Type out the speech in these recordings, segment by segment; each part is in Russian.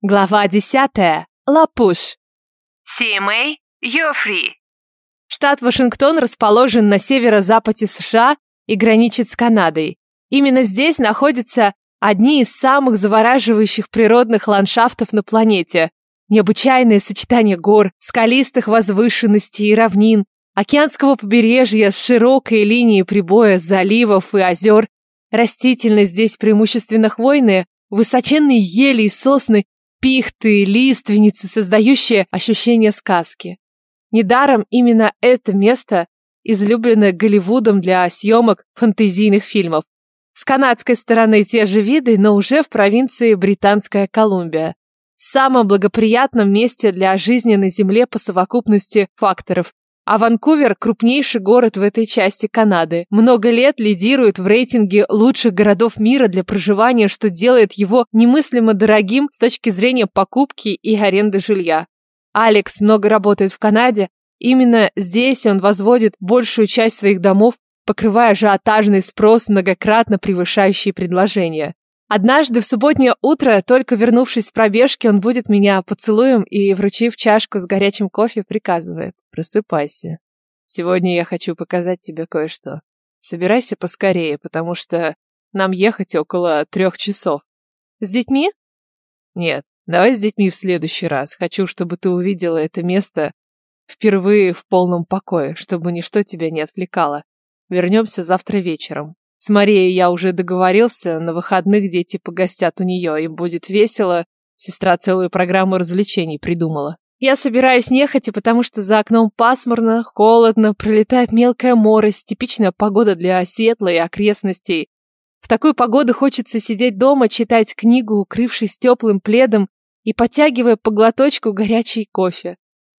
Глава десятая. Лапуш. CMA, you're free. Штат Вашингтон расположен на северо-западе США и граничит с Канадой. Именно здесь находятся одни из самых завораживающих природных ландшафтов на планете. Необычайное сочетание гор, скалистых возвышенностей и равнин, океанского побережья с широкой линией прибоя заливов и озер. Растительность здесь преимущественно хвойная, высоченные ели и сосны пихты, лиственницы, создающие ощущение сказки. Недаром именно это место излюбленное Голливудом для съемок фэнтезийных фильмов. С канадской стороны те же виды, но уже в провинции Британская Колумбия. Самом благоприятном месте для жизни на Земле по совокупности факторов, а Ванкувер – крупнейший город в этой части Канады. Много лет лидирует в рейтинге лучших городов мира для проживания, что делает его немыслимо дорогим с точки зрения покупки и аренды жилья. Алекс много работает в Канаде. Именно здесь он возводит большую часть своих домов, покрывая ажиотажный спрос, многократно превышающий предложение. Однажды в субботнее утро, только вернувшись с пробежки, он будет меня поцелуем и, вручив чашку с горячим кофе, приказывает. Просыпайся. Сегодня я хочу показать тебе кое-что. Собирайся поскорее, потому что нам ехать около трех часов. С детьми? Нет, давай с детьми в следующий раз. Хочу, чтобы ты увидела это место впервые в полном покое, чтобы ничто тебя не отвлекало. Вернемся завтра вечером. С Марией я уже договорился, на выходных дети погостят у нее, им будет весело. Сестра целую программу развлечений придумала. Я собираюсь нехотя, потому что за окном пасмурно, холодно, пролетает мелкая морось, типичная погода для Сиэтла и окрестностей. В такую погоду хочется сидеть дома, читать книгу, укрывшись теплым пледом и потягивая по глоточку горячий кофе.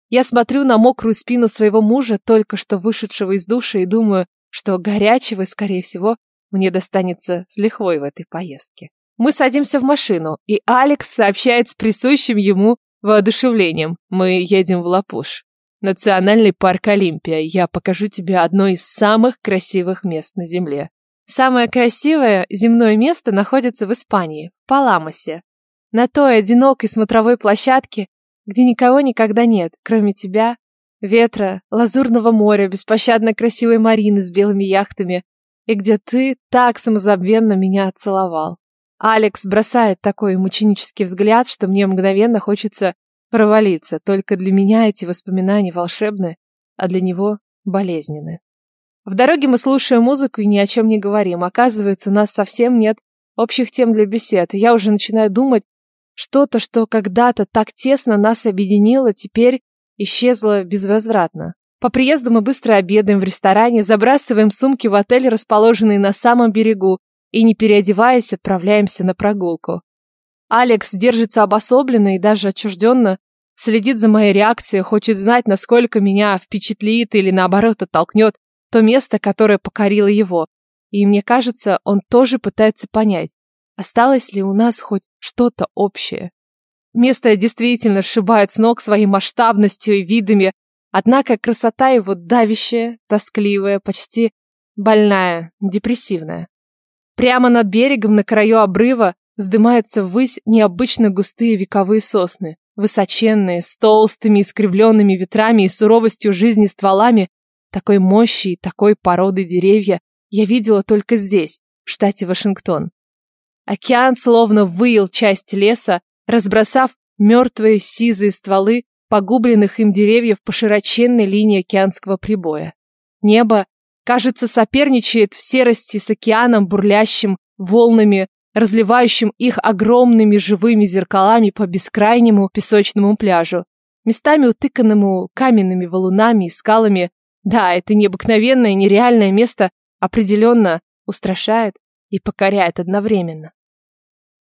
Я смотрю на мокрую спину своего мужа, только что вышедшего из душа, и думаю, что горячего, скорее всего, мне достанется с лихвой в этой поездке. Мы садимся в машину, и Алекс сообщает с присущим ему воодушевлением. Мы едем в Лапуш. Национальный парк Олимпия. Я покажу тебе одно из самых красивых мест на Земле. Самое красивое земное место находится в Испании, в Паламосе. На той одинокой смотровой площадке, где никого никогда нет, кроме тебя, ветра, лазурного моря, беспощадно красивой марины с белыми яхтами, и где ты так самозабвенно меня целовал. Алекс бросает такой мученический взгляд, что мне мгновенно хочется провалиться. Только для меня эти воспоминания волшебны, а для него болезненны. В дороге мы слушаем музыку и ни о чем не говорим. Оказывается, у нас совсем нет общих тем для бесед. Я уже начинаю думать, что-то, что когда-то так тесно нас объединило, теперь исчезло безвозвратно. По приезду мы быстро обедаем в ресторане, забрасываем сумки в отель, расположенный на самом берегу, и, не переодеваясь, отправляемся на прогулку. Алекс держится обособленно и даже отчужденно, следит за моей реакцией, хочет знать, насколько меня впечатлит или, наоборот, оттолкнет то место, которое покорило его. И мне кажется, он тоже пытается понять, осталось ли у нас хоть что-то общее. Место действительно сшибает с ног своей масштабностью и видами, Однако красота его давящая, тоскливая, почти больная, депрессивная. Прямо над берегом, на краю обрыва, вздымаются ввысь необычно густые вековые сосны. Высоченные, с толстыми искривленными ветрами и суровостью жизни стволами, такой мощи и такой породы деревья я видела только здесь, в штате Вашингтон. Океан словно выил часть леса, разбросав мертвые сизые стволы погубленных им деревьев по широченной линии океанского прибоя. Небо, кажется, соперничает в серости с океаном, бурлящим волнами, разливающим их огромными живыми зеркалами по бескрайнему песочному пляжу, местами утыканному каменными валунами и скалами. Да, это необыкновенное, нереальное место определенно устрашает и покоряет одновременно.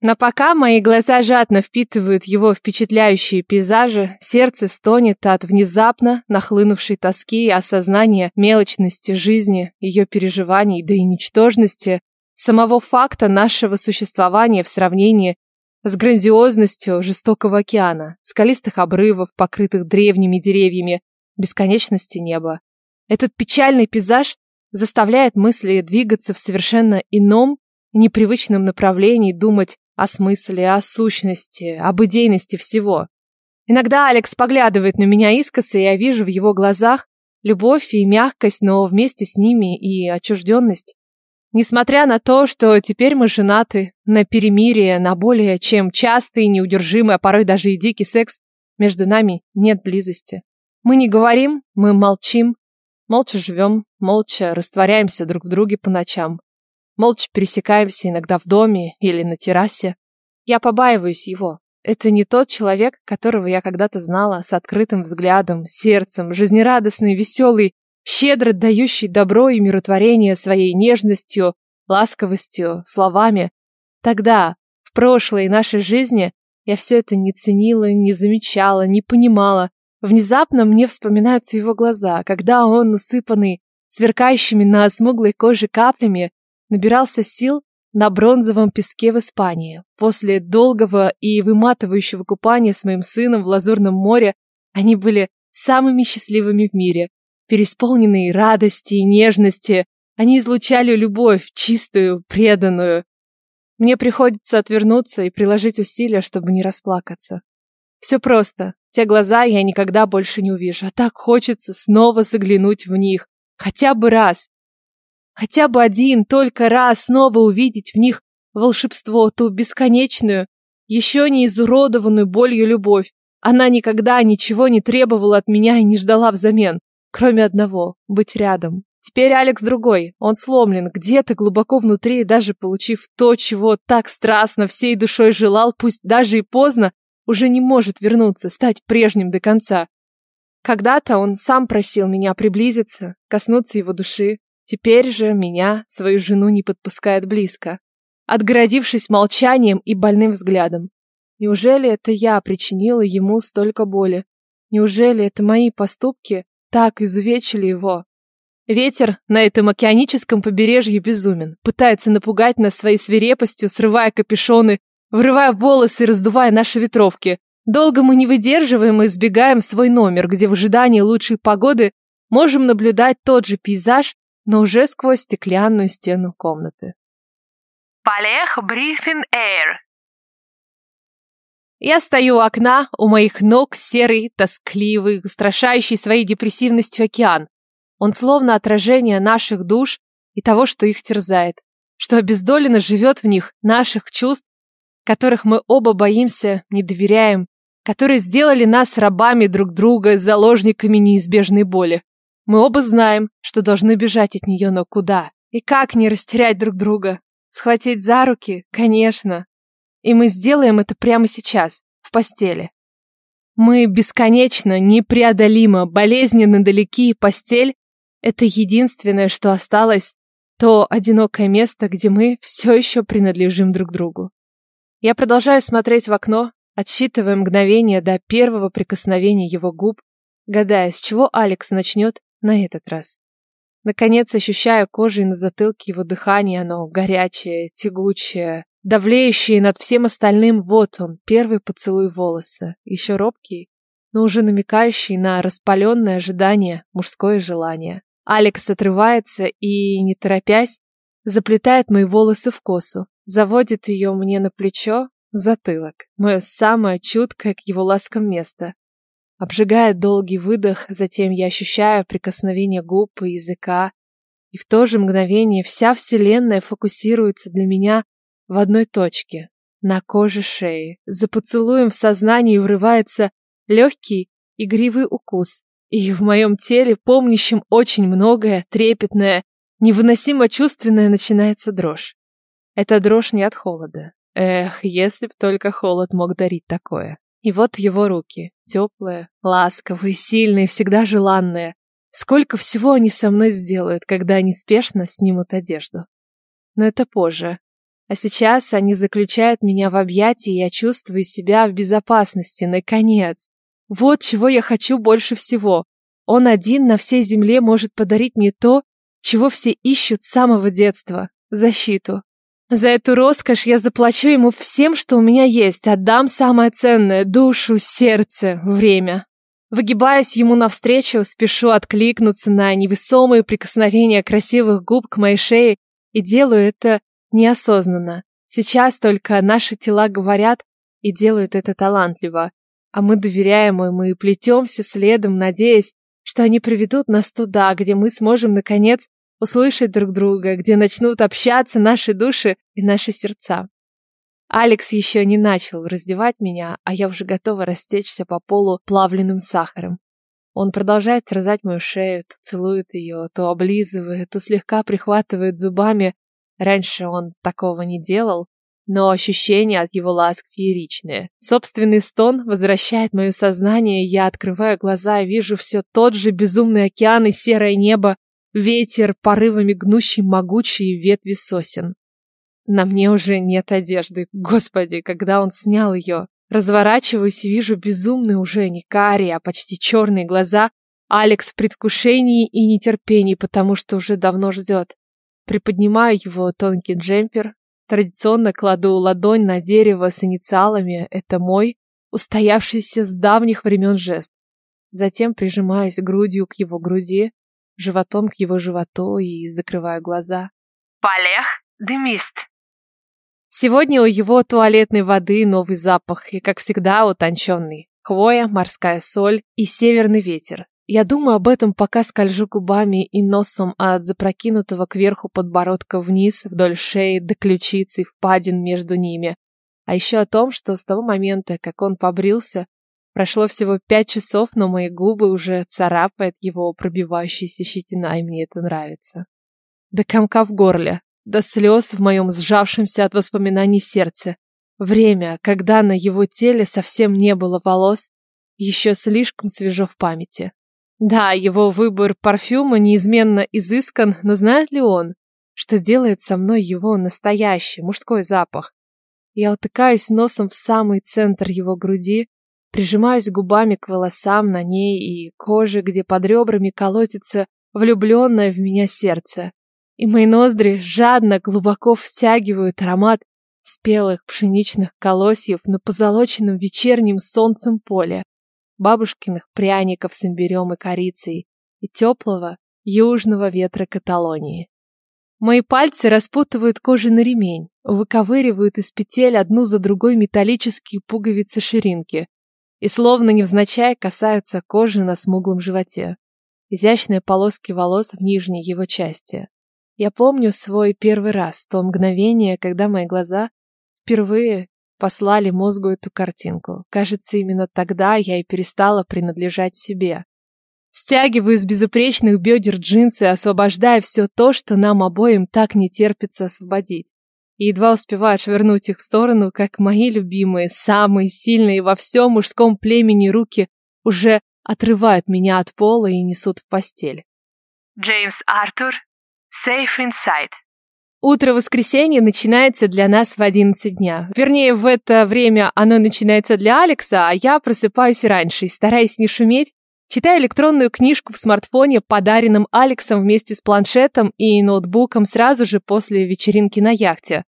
Но пока мои глаза жадно впитывают его впечатляющие пейзажи, сердце стонет от внезапно нахлынувшей тоски и осознания мелочности жизни, ее переживаний, да и ничтожности самого факта нашего существования в сравнении с грандиозностью жестокого океана, скалистых обрывов, покрытых древними деревьями, бесконечности неба. Этот печальный пейзаж заставляет мысли двигаться в совершенно ином, непривычном направлении, думать о смысле, о сущности, об идейности всего. Иногда Алекс поглядывает на меня искоса, и я вижу в его глазах любовь и мягкость, но вместе с ними и отчужденность. Несмотря на то, что теперь мы женаты, на перемирие, на более чем частый, неудержимый, а порой даже и дикий секс, между нами нет близости. Мы не говорим, мы молчим, молча живем, молча растворяемся друг в друге по ночам. Молча пересекаемся иногда в доме или на террасе. Я побаиваюсь его. Это не тот человек, которого я когда-то знала, с открытым взглядом, сердцем, жизнерадостный, веселый, щедро дающий добро и миротворение своей нежностью, ласковостью, словами. Тогда, в прошлой нашей жизни, я все это не ценила, не замечала, не понимала. Внезапно мне вспоминаются его глаза, когда он, усыпанный сверкающими на смуглой коже каплями, набирался сил на бронзовом песке в Испании. После долгого и выматывающего купания с моим сыном в Лазурном море они были самыми счастливыми в мире. Пересполненные радости и нежности, они излучали любовь, чистую, преданную. Мне приходится отвернуться и приложить усилия, чтобы не расплакаться. Все просто. Те глаза я никогда больше не увижу, а так хочется снова заглянуть в них. Хотя бы раз. Хотя бы один, только раз снова увидеть в них волшебство, ту бесконечную, еще не изуродованную болью любовь. Она никогда ничего не требовала от меня и не ждала взамен, кроме одного — быть рядом. Теперь Алекс другой, он сломлен, где-то глубоко внутри, даже получив то, чего так страстно всей душой желал, пусть даже и поздно, уже не может вернуться, стать прежним до конца. Когда-то он сам просил меня приблизиться, коснуться его души. Теперь же меня, свою жену, не подпускает близко, отгородившись молчанием и больным взглядом. Неужели это я причинила ему столько боли? Неужели это мои поступки так изувечили его? Ветер на этом океаническом побережье безумен, пытается напугать нас своей свирепостью, срывая капюшоны, вырывая волосы и раздувая наши ветровки. Долго мы не выдерживаем и избегаем свой номер, где в ожидании лучшей погоды можем наблюдать тот же пейзаж, но уже сквозь стеклянную стену комнаты. Полех Брифин Эйр. Я стою у окна, у моих ног серый, тоскливый, устрашающий своей депрессивностью океан. Он словно отражение наших душ и того, что их терзает, что обездоленно живет в них, наших чувств, которых мы оба боимся, не доверяем, которые сделали нас рабами друг друга, заложниками неизбежной боли. Мы оба знаем, что должны бежать от нее, но куда? И как не растерять друг друга? Схватить за руки? Конечно. И мы сделаем это прямо сейчас, в постели. Мы бесконечно, непреодолимо, болезненно далеки, и постель — это единственное, что осталось, то одинокое место, где мы все еще принадлежим друг другу. Я продолжаю смотреть в окно, отсчитывая мгновение до первого прикосновения его губ, гадая, с чего Алекс начнет на этот раз. Наконец ощущаю кожей на затылке его дыхание, оно горячее, тягучее, давлеющее над всем остальным. Вот он, первый поцелуй волоса, еще робкий, но уже намекающий на распаленное ожидание, мужское желание. Алекс отрывается и, не торопясь, заплетает мои волосы в косу, заводит ее мне на плечо, затылок, мое самое чуткое к его ласкам место. Обжигает долгий выдох, затем я ощущаю прикосновение губ и языка, и в то же мгновение вся вселенная фокусируется для меня в одной точке, на коже шеи. За поцелуем в сознании врывается легкий игривый укус, и в моем теле, помнящем очень многое, трепетное, невыносимо чувственное, начинается дрожь. Это дрожь не от холода. Эх, если б только холод мог дарить такое. И вот его руки, теплые, ласковые, сильные, всегда желанные. Сколько всего они со мной сделают, когда они спешно снимут одежду. Но это позже. А сейчас они заключают меня в объятия, и я чувствую себя в безопасности, наконец. Вот чего я хочу больше всего. Он один на всей земле может подарить мне то, чего все ищут с самого детства – защиту. За эту роскошь я заплачу ему всем, что у меня есть, отдам самое ценное – душу, сердце, время. Выгибаясь ему навстречу, спешу откликнуться на невесомые прикосновения красивых губ к моей шее и делаю это неосознанно. Сейчас только наши тела говорят и делают это талантливо, а мы доверяем им и плетемся следом, надеясь, что они приведут нас туда, где мы сможем, наконец, услышать друг друга, где начнут общаться наши души и наши сердца. Алекс еще не начал раздевать меня, а я уже готова растечься по полу плавленным сахаром. Он продолжает терзать мою шею, то целует ее, то облизывает, то слегка прихватывает зубами. Раньше он такого не делал, но ощущения от его ласк фееричные. Собственный стон возвращает мое сознание, я открываю глаза и вижу все тот же безумный океан и серое небо, ветер, порывами гнущий могучие ветви сосен. На мне уже нет одежды. Господи, когда он снял ее. Разворачиваюсь и вижу безумные уже не карие, а почти черные глаза. Алекс в предвкушении и нетерпении, потому что уже давно ждет. Приподнимаю его тонкий джемпер, Традиционно кладу ладонь на дерево с инициалами. Это мой, устоявшийся с давних времен жест. Затем прижимаюсь грудью к его груди, животом к его животу и закрываю глаза. Полех дымист. Сегодня у его туалетной воды новый запах и, как всегда, утонченный. Хвоя, морская соль и северный ветер. Я думаю об этом, пока скольжу губами и носом от запрокинутого кверху подбородка вниз, вдоль шеи до ключицы впадин между ними. А еще о том, что с того момента, как он побрился, прошло всего пять часов, но мои губы уже царапает его пробивающаяся щетина, и мне это нравится. До комка в горле, до слез в моем сжавшемся от воспоминаний сердце. Время, когда на его теле совсем не было волос, еще слишком свежо в памяти. Да, его выбор парфюма неизменно изыскан, но знает ли он, что делает со мной его настоящий мужской запах? Я утыкаюсь носом в самый центр его груди, прижимаюсь губами к волосам на ней и коже, где под ребрами колотится влюбленное в меня сердце. И мои ноздри жадно, глубоко втягивают аромат спелых пшеничных колосьев на позолоченном вечерним солнцем поле бабушкиных пряников с имбирем и корицей и теплого южного ветра Каталонии. Мои пальцы распутывают кожаный ремень, выковыривают из петель одну за другой металлические пуговицы ширинки и словно невзначай касаются кожи на смуглом животе. Изящные полоски волос в нижней его части. Я помню свой первый раз, то мгновение, когда мои глаза впервые послали мозгу эту картинку. Кажется, именно тогда я и перестала принадлежать себе. Стягиваю из безупречных бедер джинсы, освобождая все то, что нам обоим так не терпится освободить. И едва успеваю швырнуть их в сторону, как мои любимые, самые сильные во всем мужском племени руки уже отрывают меня от пола и несут в постель. Джеймс Артур, Safe Inside. Утро воскресенья начинается для нас в 11 дня. Вернее, в это время оно начинается для Алекса, а я просыпаюсь раньше и, стараясь не шуметь, читаю электронную книжку в смартфоне, подаренном Алексом вместе с планшетом и ноутбуком сразу же после вечеринки на яхте.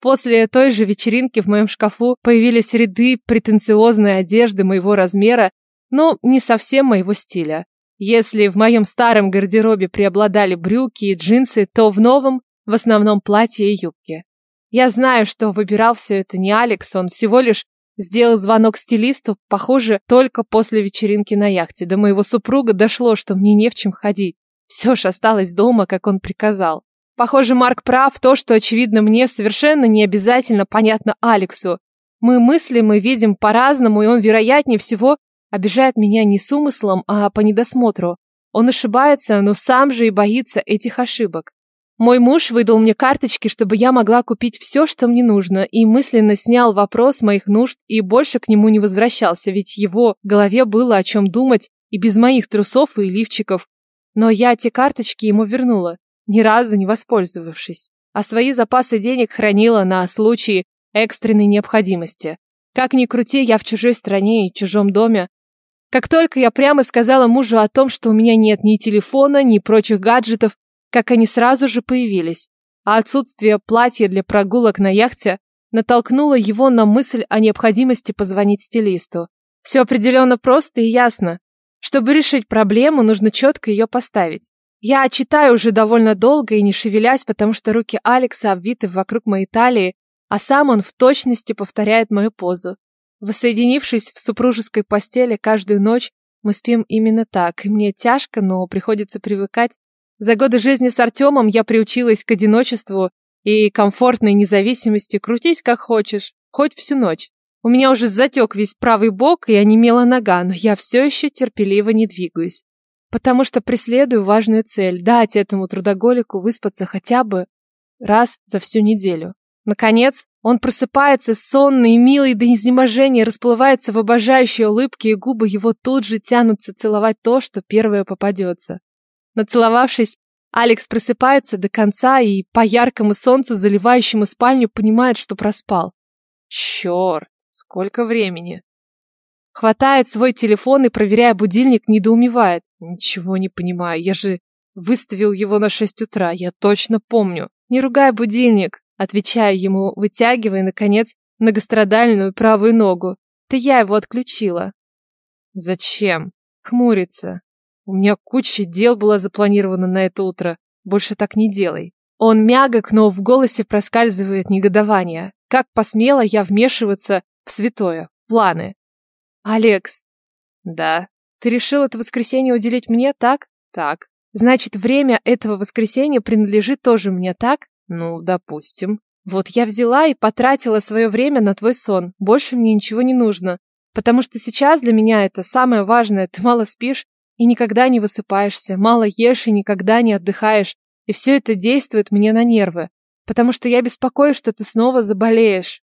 После той же вечеринки в моем шкафу появились ряды претенциозной одежды моего размера, но не совсем моего стиля. Если в моем старом гардеробе преобладали брюки и джинсы, то в новом в основном платья и юбки. Я знаю, что выбирал все это не Алекс, он всего лишь сделал звонок стилисту, похоже, только после вечеринки на яхте. До моего супруга дошло, что мне не в чем ходить. Все ж осталось дома, как он приказал. Похоже, Марк прав, то, что очевидно мне, совершенно не обязательно понятно Алексу. Мы мыслим и видим по-разному, и он, вероятнее всего, обижает меня не с умыслом, а по недосмотру. Он ошибается, но сам же и боится этих ошибок. Мой муж выдал мне карточки, чтобы я могла купить все, что мне нужно, и мысленно снял вопрос моих нужд и больше к нему не возвращался, ведь его голове было о чем думать и без моих трусов и лифчиков. Но я те карточки ему вернула, ни разу не воспользовавшись, а свои запасы денег хранила на случай экстренной необходимости. Как ни крути, я в чужой стране и чужом доме. Как только я прямо сказала мужу о том, что у меня нет ни телефона, ни прочих гаджетов, как они сразу же появились, а отсутствие платья для прогулок на яхте натолкнуло его на мысль о необходимости позвонить стилисту. Все определенно просто и ясно. Чтобы решить проблему, нужно четко ее поставить. Я читаю уже довольно долго и не шевелясь, потому что руки Алекса обвиты вокруг моей талии, а сам он в точности повторяет мою позу. Воссоединившись в супружеской постели каждую ночь, мы спим именно так, и мне тяжко, но приходится привыкать. За годы жизни с Артемом я приучилась к одиночеству и комфортной независимости. Крутись как хочешь, хоть всю ночь. У меня уже затек весь правый бок и онемела нога, но я все еще терпеливо не двигаюсь. Потому что преследую важную цель – дать этому трудоголику выспаться хотя бы раз за всю неделю. Наконец, он просыпается сонный и милый до изнеможения, расплывается в обожающей улыбке, и губы его тут же тянутся целовать то, что первое попадется. Нацеловавшись, Алекс просыпается до конца и по яркому солнцу, заливающему спальню, понимает, что проспал. Черт, сколько времени. Хватает свой телефон и, проверяя будильник, недоумевает. Ничего не понимаю, я же выставил его на шесть утра, я точно помню. Не ругай будильник, отвечаю ему, вытягивая, наконец, многострадальную правую ногу. Ты я его отключила. Зачем? Хмурится. У меня куча дел была запланирована на это утро. Больше так не делай. Он мягок, но в голосе проскальзывает негодование. Как посмела я вмешиваться в святое, планы? Алекс. Да. Ты решил это воскресенье уделить мне, так? Так. Значит, время этого воскресенья принадлежит тоже мне, так? Ну, допустим. Вот я взяла и потратила свое время на твой сон. Больше мне ничего не нужно. Потому что сейчас для меня это самое важное. Ты мало спишь и никогда не высыпаешься, мало ешь и никогда не отдыхаешь. И все это действует мне на нервы. Потому что я беспокоюсь, что ты снова заболеешь.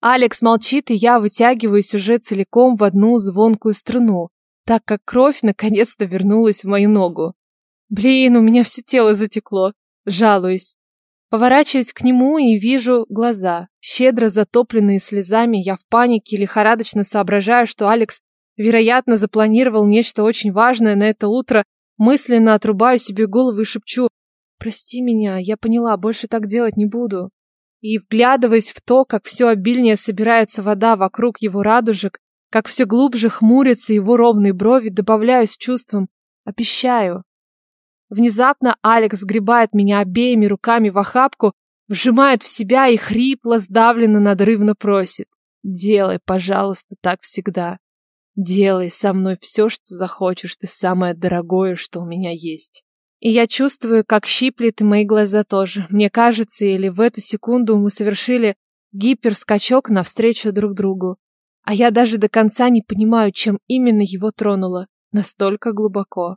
Алекс молчит, и я вытягиваюсь уже целиком в одну звонкую струну, так как кровь наконец-то вернулась в мою ногу. Блин, у меня все тело затекло. Жалуюсь. Поворачиваюсь к нему и вижу глаза, щедро затопленные слезами. Я в панике лихорадочно соображаю, что Алекс, вероятно, запланировал нечто очень важное на это утро. Мысленно отрубаю себе голову и шепчу «Прости меня, я поняла, больше так делать не буду». И, вглядываясь в то, как все обильнее собирается вода вокруг его радужек, как все глубже хмурятся его ровные брови, добавляю с чувством «Обещаю, Внезапно Алекс сгребает меня обеими руками в охапку, вжимает в себя и хрипло, сдавленно, надрывно просит. «Делай, пожалуйста, так всегда. Делай со мной все, что захочешь, ты самое дорогое, что у меня есть». И я чувствую, как щиплет и мои глаза тоже. Мне кажется, или в эту секунду мы совершили гиперскачок навстречу друг другу. А я даже до конца не понимаю, чем именно его тронуло. Настолько глубоко.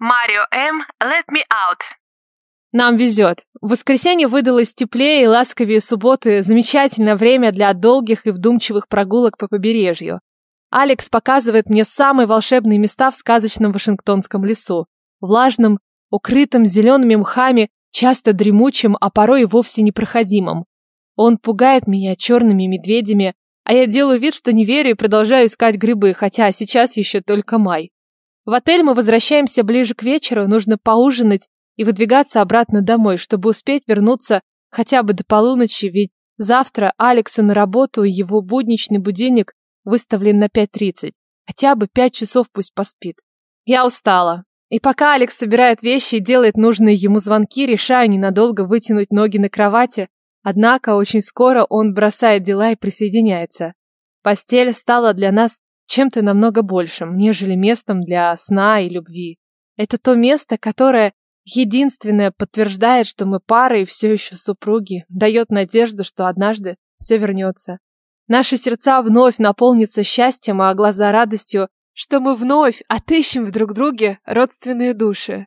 Марио М. Let me out. Нам везет. В воскресенье выдалось теплее и ласковее субботы. Замечательное время для долгих и вдумчивых прогулок по побережью. Алекс показывает мне самые волшебные места в сказочном Вашингтонском лесу. Влажном, укрытым зелеными мхами, часто дремучим, а порой и вовсе непроходимым. Он пугает меня черными медведями, а я делаю вид, что не верю и продолжаю искать грибы, хотя сейчас еще только май. В отель мы возвращаемся ближе к вечеру, нужно поужинать и выдвигаться обратно домой, чтобы успеть вернуться хотя бы до полуночи, ведь завтра Алексу на работу и его будничный будильник выставлен на 5.30. Хотя бы 5 часов пусть поспит. Я устала. И пока Алекс собирает вещи и делает нужные ему звонки, решаю ненадолго вытянуть ноги на кровати, однако очень скоро он бросает дела и присоединяется. Постель стала для нас чем-то намного большим, нежели местом для сна и любви. Это то место, которое единственное подтверждает, что мы пара и все еще супруги, дает надежду, что однажды все вернется. Наши сердца вновь наполнятся счастьем, а глаза радостью, что мы вновь отыщем в друг друге родственные души.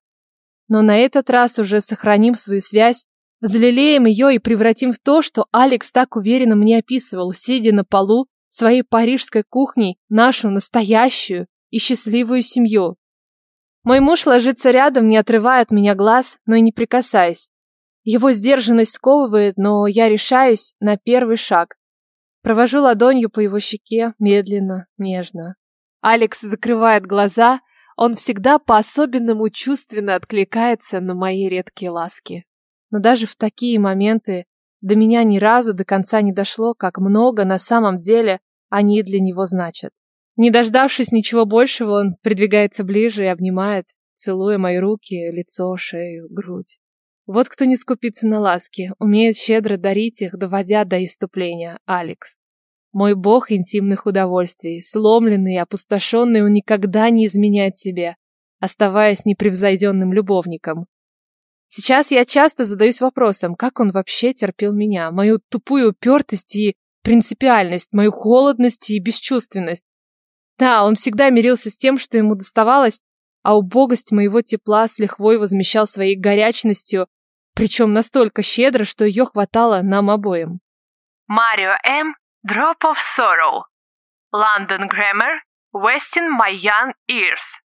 Но на этот раз уже сохраним свою связь, взлелеем ее и превратим в то, что Алекс так уверенно мне описывал, сидя на полу своей парижской кухней нашу настоящую и счастливую семью. Мой муж ложится рядом, не отрывая от меня глаз, но и не прикасаясь. Его сдержанность сковывает, но я решаюсь на первый шаг. Провожу ладонью по его щеке, медленно, нежно. Алекс закрывает глаза, он всегда по-особенному чувственно откликается на мои редкие ласки. Но даже в такие моменты до меня ни разу до конца не дошло, как много на самом деле они для него значат. Не дождавшись ничего большего, он придвигается ближе и обнимает, целуя мои руки, лицо, шею, грудь. Вот кто не скупится на ласки, умеет щедро дарить их, доводя до иступления. Алекс. Мой бог интимных удовольствий, сломленный и опустошенный, он никогда не изменяет себе, оставаясь непревзойденным любовником. Сейчас я часто задаюсь вопросом, как он вообще терпел меня, мою тупую упертость и принципиальность, мою холодность и бесчувственность. Да, он всегда мирился с тем, что ему доставалось, а убогость моего тепла с лихвой возмещал своей горячностью, причем настолько щедро, что ее хватало нам обоим. Марио М. Drop of Sorrow. London Grammar. Wasting My Young Ears.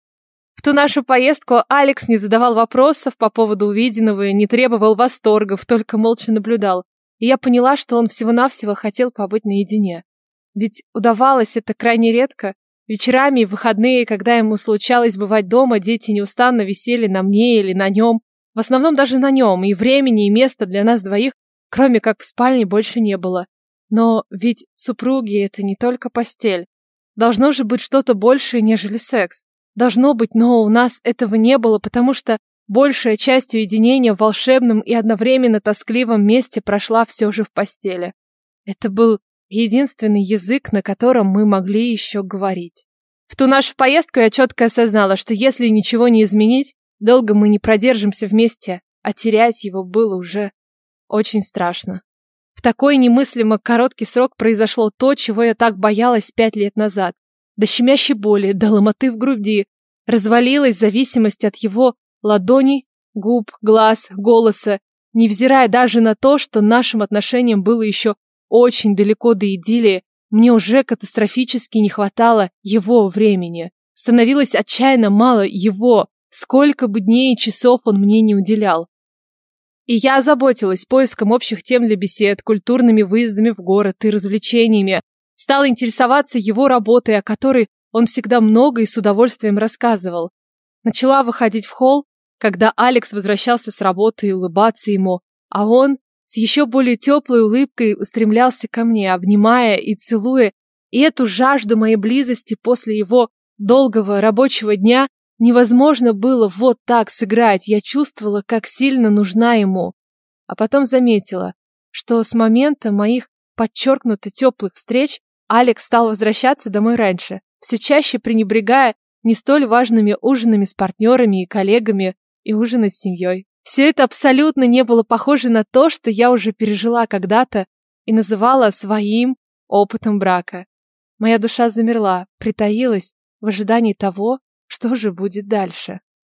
Ту нашу поездку Алекс не задавал вопросов по поводу увиденного и не требовал восторгов, только молча наблюдал. И я поняла, что он всего-навсего хотел побыть наедине. Ведь удавалось это крайне редко, Вечерами и выходные, когда ему случалось бывать дома, дети неустанно висели на мне или на нем. В основном даже на нем, и времени, и места для нас двоих, кроме как в спальне, больше не было. Но ведь супруги — это не только постель. Должно же быть что-то большее, нежели секс. Должно быть, но у нас этого не было, потому что большая часть уединения в волшебном и одновременно тоскливом месте прошла все же в постели. Это был единственный язык, на котором мы могли еще говорить. В ту нашу поездку я четко осознала, что если ничего не изменить, долго мы не продержимся вместе, а терять его было уже очень страшно. В такой немыслимо короткий срок произошло то, чего я так боялась пять лет назад. До щемящей боли, до ломоты в груди, развалилась зависимость от его ладоней, губ, глаз, голоса, невзирая даже на то, что нашим отношениям было еще очень далеко до идиллии, мне уже катастрофически не хватало его времени. Становилось отчаянно мало его, сколько бы дней и часов он мне не уделял. И я озаботилась поиском общих тем для бесед, культурными выездами в город и развлечениями. Стала интересоваться его работой, о которой он всегда много и с удовольствием рассказывал. Начала выходить в холл, когда Алекс возвращался с работы и улыбаться ему, а он с еще более теплой улыбкой устремлялся ко мне, обнимая и целуя, и эту жажду моей близости после его долгого рабочего дня невозможно было вот так сыграть. Я чувствовала, как сильно нужна ему. А потом заметила, что с момента моих подчеркнуто теплых встреч Алекс стал возвращаться домой раньше, все чаще пренебрегая не столь важными ужинами с партнерами и коллегами и ужинать с семьей. Все это абсолютно не было похоже на то, что я уже пережила когда-то и называла своим опытом брака. Моя душа замерла, притаилась в ожидании того, что же будет дальше.